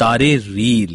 Tareril